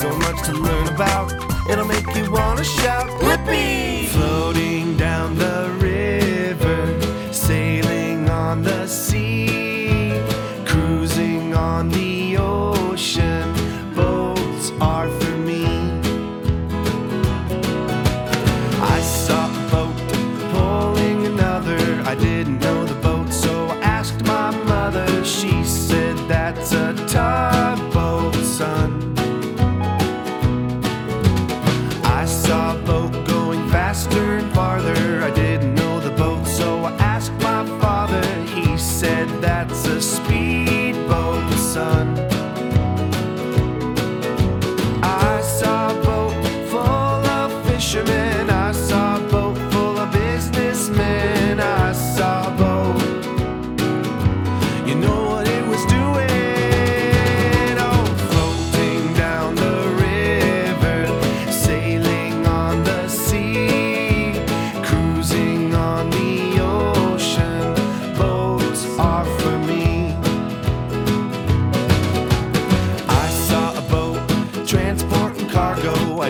so much to learn about. It'll make you wanna shout, Blippi! Floating down the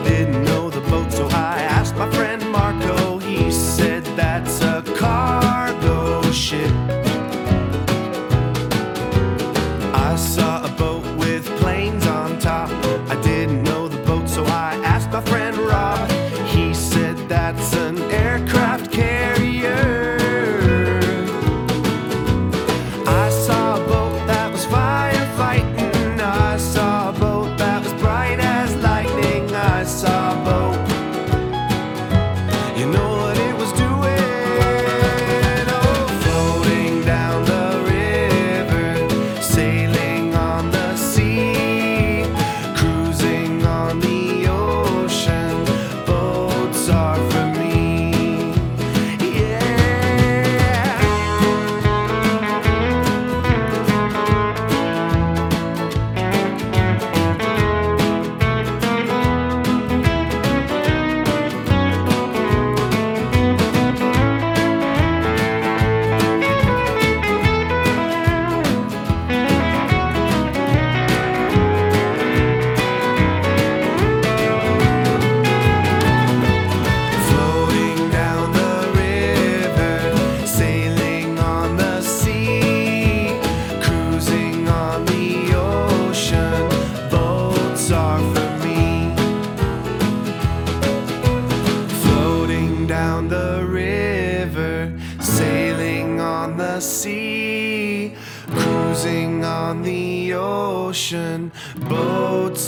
I didn't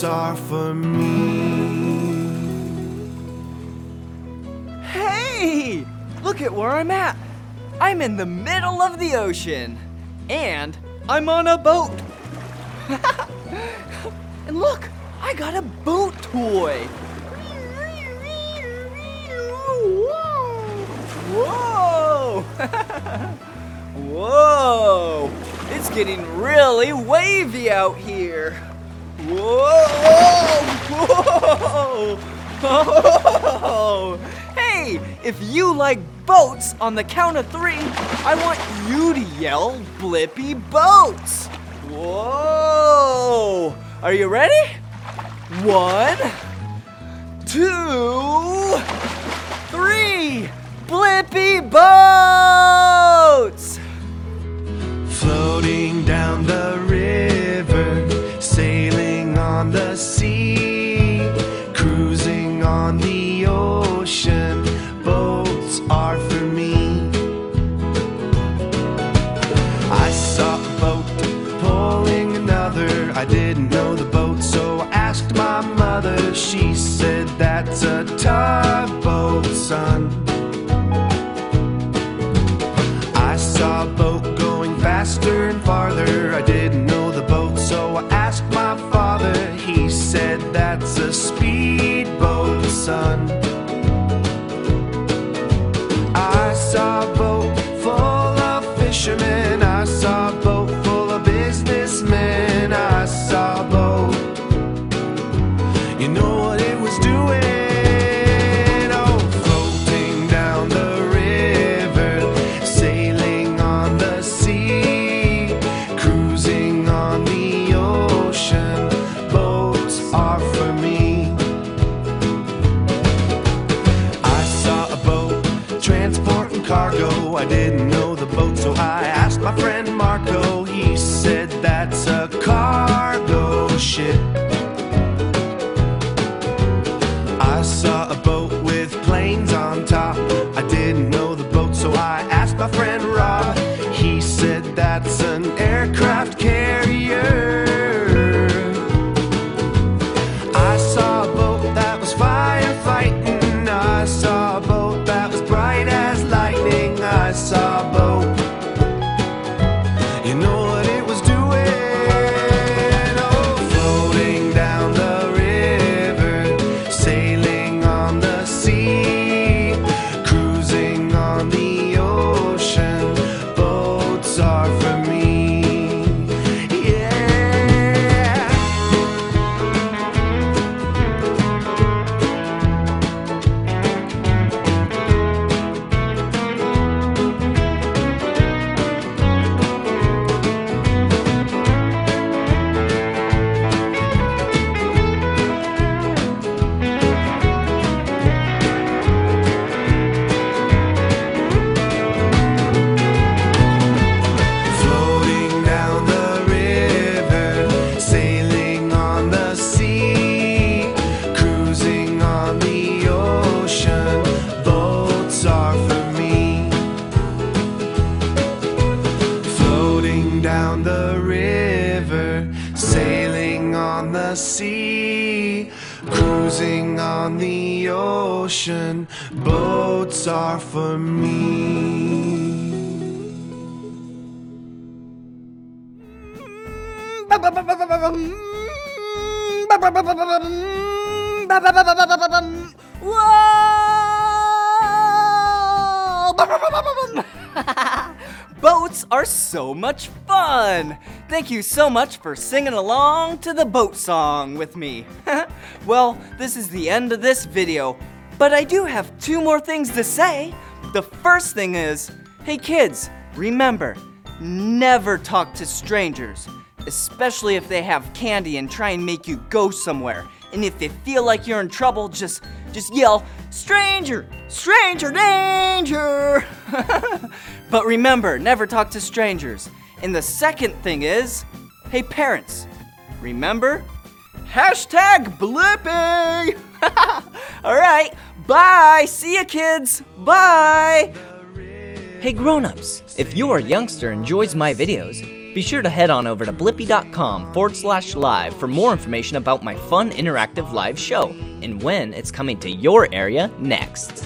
are for me. Hey! Look at where I'm at. I'm in the middle of the ocean. And I'm on a boat. and look, I got a boat toy. Whoa! Whoa! It's getting really wavy out here. Whoa! Whoa! Hey, if you like boats on the count of three, I want you to yell Blippi Boats. Whoa! Are you ready? One, two. on the ocean. Boats are for me. I saw a boat pulling another. I didn't know the boat, so I asked my mother. She said, That's a tugboat, son. I didn't know the boat, so I asked my friend Marco. He said that's a cargo ship. I saw a boat with planes on top. I didn't know the boat, so I asked my friend. Sea, cruising on the ocean. Boats are for me. Whoa! Boats are so much fun! Thank you so much for singing along to the boat song with me. well, this is the end of this video, but I do have two more things to say. The first thing is hey kids, remember, never talk to strangers, especially if they have candy and try and make you go somewhere. And if they feel like you're in trouble, just just yell, "Stranger! Stranger danger!" but remember, never talk to strangers. And the second thing is, hey parents, remember? Hashtag Blippi! All right, bye. See ya, kids. Bye. Hey grown-ups, if your youngster enjoys my videos, be sure to head on over to blippi.com forward slash live for more information about my fun interactive live show and when it's coming to your area next.